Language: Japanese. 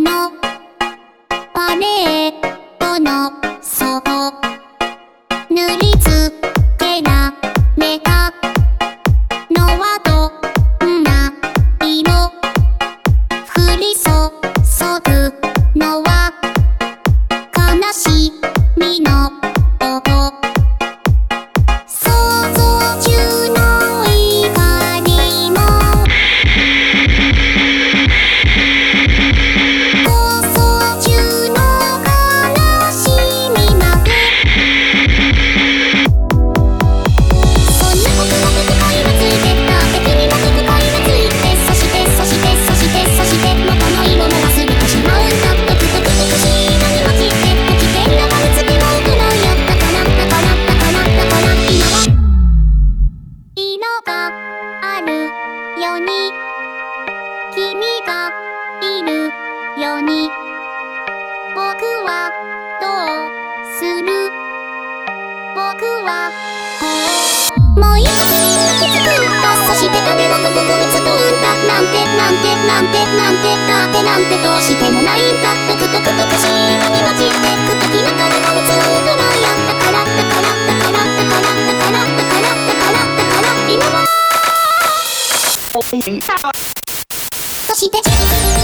のに。君がいるように。僕はどうする？僕はそして